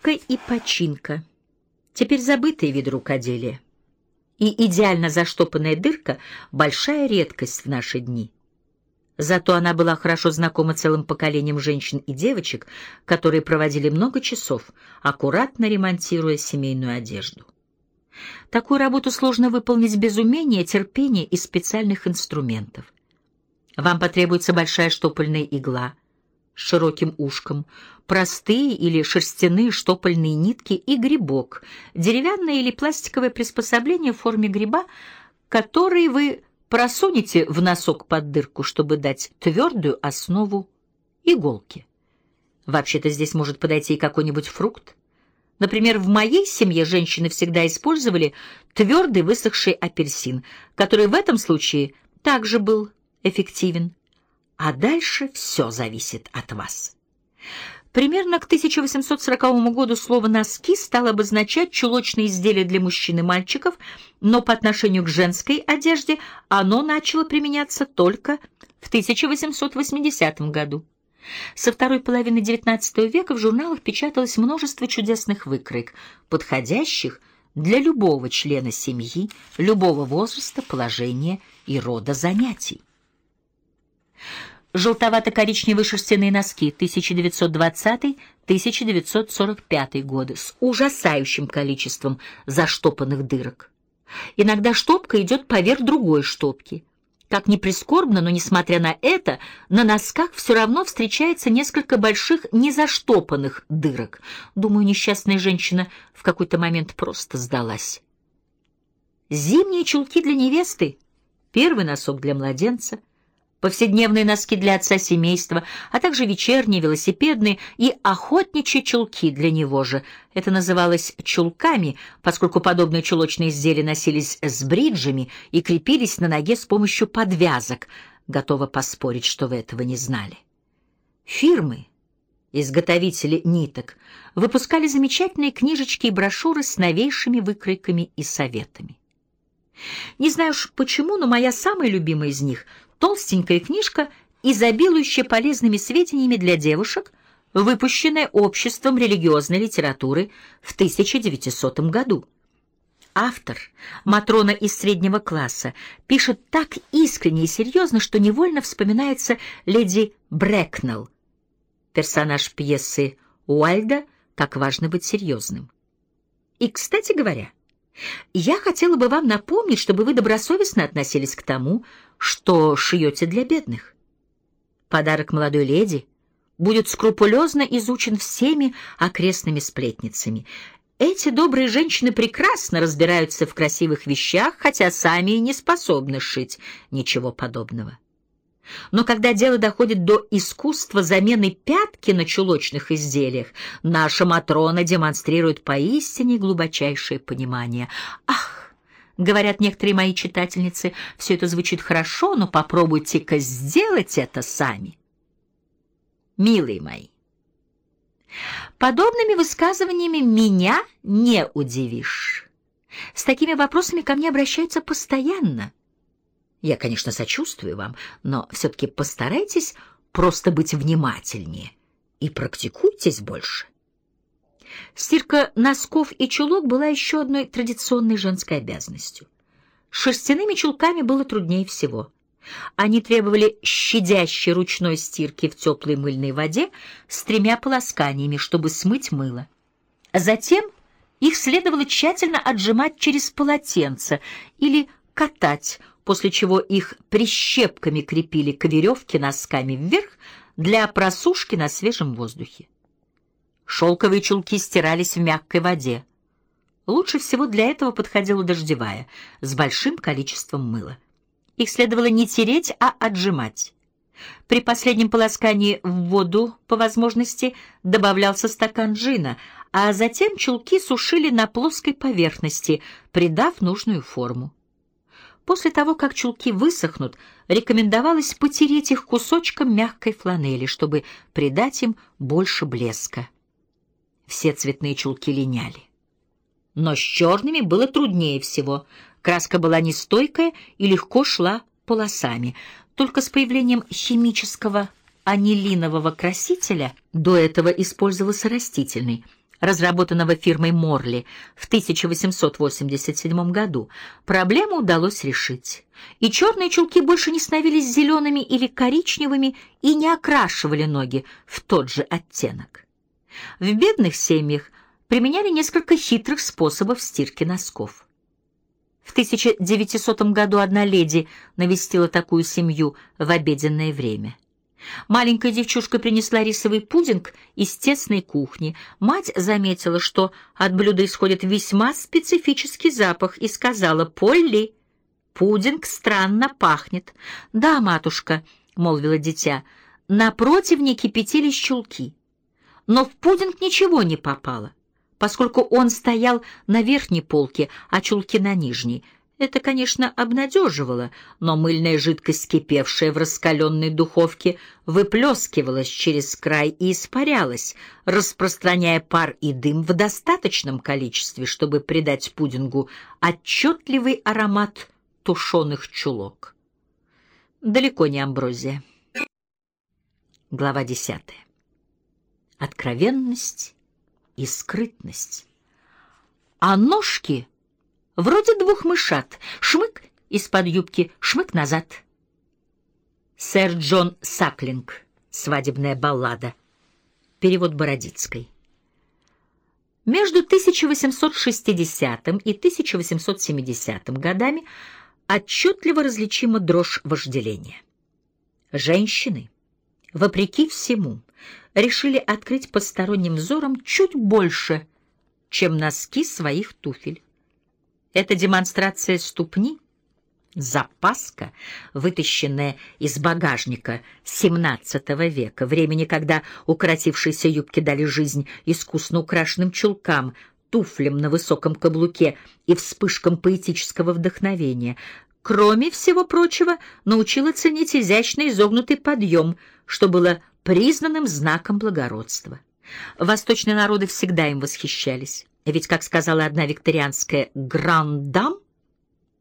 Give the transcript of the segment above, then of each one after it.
Штопка и починка. Теперь забытые вид рукоделия. И идеально заштопанная дырка — большая редкость в наши дни. Зато она была хорошо знакома целым поколениям женщин и девочек, которые проводили много часов, аккуратно ремонтируя семейную одежду. Такую работу сложно выполнить без умения, терпения и специальных инструментов. Вам потребуется большая штопольная игла с широким ушком, простые или шерстяные штопольные нитки и грибок, деревянное или пластиковое приспособление в форме гриба, который вы просунете в носок под дырку, чтобы дать твердую основу иголки. Вообще-то здесь может подойти и какой-нибудь фрукт. Например, в моей семье женщины всегда использовали твердый высохший апельсин, который в этом случае также был эффективен. А дальше все зависит от вас. Примерно к 1840 году слово «носки» стало обозначать чулочные изделия для мужчин и мальчиков, но по отношению к женской одежде оно начало применяться только в 1880 году. Со второй половины XIX века в журналах печаталось множество чудесных выкроек, подходящих для любого члена семьи, любого возраста, положения и рода занятий желтовато-коричневые шерстяные носки 1920-1945 годы с ужасающим количеством заштопанных дырок. Иногда штопка идет поверх другой штопки. Как ни прискорбно, но несмотря на это, на носках все равно встречается несколько больших незаштопанных дырок. Думаю, несчастная женщина в какой-то момент просто сдалась. Зимние чулки для невесты, первый носок для младенца — повседневные носки для отца семейства, а также вечерние, велосипедные и охотничьи чулки для него же. Это называлось чулками, поскольку подобные чулочные изделия носились с бриджами и крепились на ноге с помощью подвязок. Готова поспорить, что вы этого не знали. Фирмы, изготовители ниток, выпускали замечательные книжечки и брошюры с новейшими выкройками и советами. Не знаю уж почему, но моя самая любимая из них — толстенькая книжка, изобилующая полезными сведениями для девушек, выпущенная Обществом религиозной литературы в 1900 году. Автор, Матрона из среднего класса, пишет так искренне и серьезно, что невольно вспоминается леди Брэкнелл, персонаж пьесы Уайльда «Как важно быть серьезным». И, кстати говоря, я хотела бы вам напомнить, чтобы вы добросовестно относились к тому, что шьете для бедных. Подарок молодой леди будет скрупулезно изучен всеми окрестными сплетницами. Эти добрые женщины прекрасно разбираются в красивых вещах, хотя сами и не способны шить ничего подобного. Но когда дело доходит до искусства замены пятки на чулочных изделиях, наша Матрона демонстрирует поистине глубочайшее понимание. Ах, говорят некоторые мои читательницы, все это звучит хорошо, но попробуйте-ка сделать это сами. Милые мои, подобными высказываниями меня не удивишь. С такими вопросами ко мне обращаются постоянно. Я, конечно, сочувствую вам, но все-таки постарайтесь просто быть внимательнее и практикуйтесь больше. Стирка носков и чулок была еще одной традиционной женской обязанностью. Шерстяными чулками было труднее всего. Они требовали щадящей ручной стирки в теплой мыльной воде с тремя полосканиями, чтобы смыть мыло. Затем их следовало тщательно отжимать через полотенце или катать, после чего их прищепками крепили к веревке носками вверх для просушки на свежем воздухе. Шелковые чулки стирались в мягкой воде. Лучше всего для этого подходила дождевая, с большим количеством мыла. Их следовало не тереть, а отжимать. При последнем полоскании в воду, по возможности, добавлялся стакан джина, а затем чулки сушили на плоской поверхности, придав нужную форму. После того, как чулки высохнут, рекомендовалось потереть их кусочком мягкой фланели, чтобы придать им больше блеска. Все цветные чулки линяли. Но с черными было труднее всего. Краска была нестойкая и легко шла полосами. Только с появлением химического анилинового красителя до этого использовался растительный. Разработанного фирмой Морли в 1887 году, проблему удалось решить, и черные чулки больше не становились зелеными или коричневыми и не окрашивали ноги в тот же оттенок. В бедных семьях применяли несколько хитрых способов стирки носков. В 1900 году одна леди навестила такую семью в обеденное время. Маленькая девчушка принесла рисовый пудинг из тесной кухни. Мать заметила, что от блюда исходит весьма специфический запах, и сказала «Полли, пудинг странно пахнет». «Да, матушка», — молвила дитя, — «на противне кипятились чулки». Но в пудинг ничего не попало, поскольку он стоял на верхней полке, а чулки на нижней — это, конечно, обнадеживало, но мыльная жидкость, кипевшая в раскаленной духовке, выплескивалась через край и испарялась, распространяя пар и дым в достаточном количестве, чтобы придать пудингу отчетливый аромат тушеных чулок. Далеко не амброзия. Глава десятая. Откровенность и скрытность. А ножки — Вроде двух мышат. Шмык из-под юбки, шмык назад. Сэр Джон Саклинг. Свадебная баллада. Перевод Бородицкой. Между 1860 и 1870 годами отчетливо различима дрожь вожделения. Женщины, вопреки всему, решили открыть посторонним взором чуть больше, чем носки своих туфель. Это демонстрация ступни, запаска, вытащенная из багажника XVII века, времени, когда укоротившиеся юбки дали жизнь искусно украшенным чулкам, туфлям на высоком каблуке и вспышкам поэтического вдохновения. Кроме всего прочего, научила ценить изящный изогнутый подъем, что было признанным знаком благородства. Восточные народы всегда им восхищались. Ведь, как сказала одна викторианская грандам,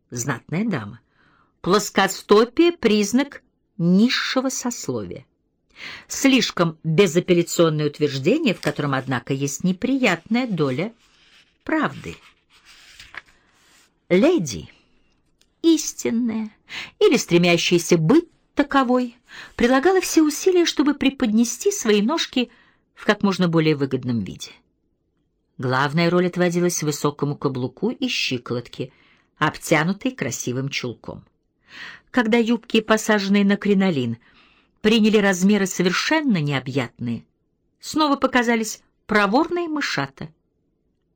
знатная дама, плоскостопие — признак низшего сословия. Слишком безапелляционное утверждение, в котором, однако, есть неприятная доля правды. Леди, истинная или стремящаяся быть таковой, прилагала все усилия, чтобы преподнести свои ножки в как можно более выгодном виде. Главная роль отводилась высокому каблуку и щиколотке, обтянутой красивым чулком. Когда юбки, посаженные на кринолин, приняли размеры совершенно необъятные, снова показались проворные мышата.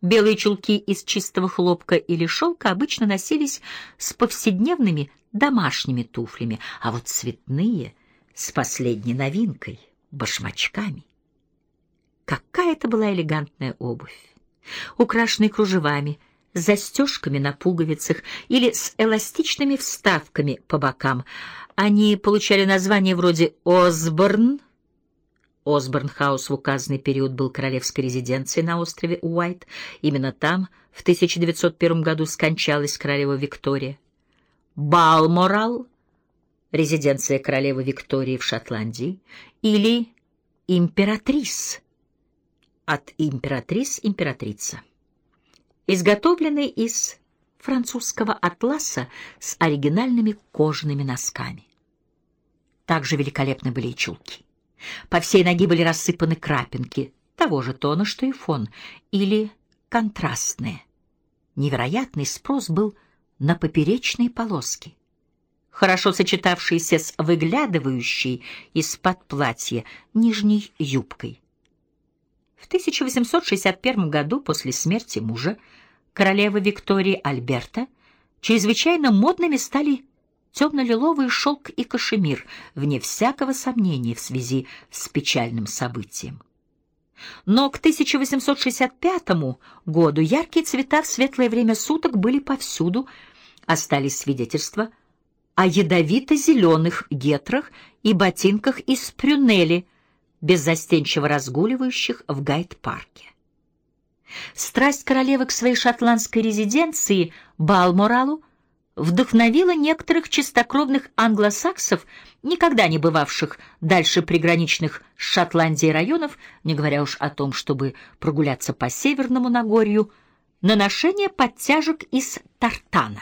Белые чулки из чистого хлопка или шелка обычно носились с повседневными домашними туфлями, а вот цветные — с последней новинкой — башмачками. Какая это была элегантная обувь! Украшенный кружевами, с застежками на пуговицах или с эластичными вставками по бокам. Они получали названия вроде «Осборн», Осборн-хаус в указанный период был королевской резиденцией на острове Уайт. Именно там в 1901 году скончалась королева Виктория. Балморал, резиденция королевы Виктории в Шотландии, или императрис, от императрис императрица. Изготовленный из французского атласа с оригинальными кожаными носками. Также великолепны были и чулки. По всей ноге были рассыпаны крапинки того же тона, что и фон, или контрастные. Невероятный спрос был на поперечные полоски, хорошо сочетавшиеся с выглядывающей из-под платья нижней юбкой. В 1861 году, после смерти мужа, королевы Виктории Альберта, чрезвычайно модными стали темно-лиловый шелк и кашемир, вне всякого сомнения в связи с печальным событием. Но к 1865 году яркие цвета в светлое время суток были повсюду, остались свидетельства о ядовито-зеленых гетрах и ботинках из прюнели – беззастенчиво разгуливающих в Гайд-парке. Страсть королевы к своей шотландской резиденции Балморалу вдохновило некоторых чистокровных англосаксов, никогда не бывавших дальше приграничных с Шотландией районов, не говоря уж о том, чтобы прогуляться по Северному Нагорью, на ношение подтяжек из тартана.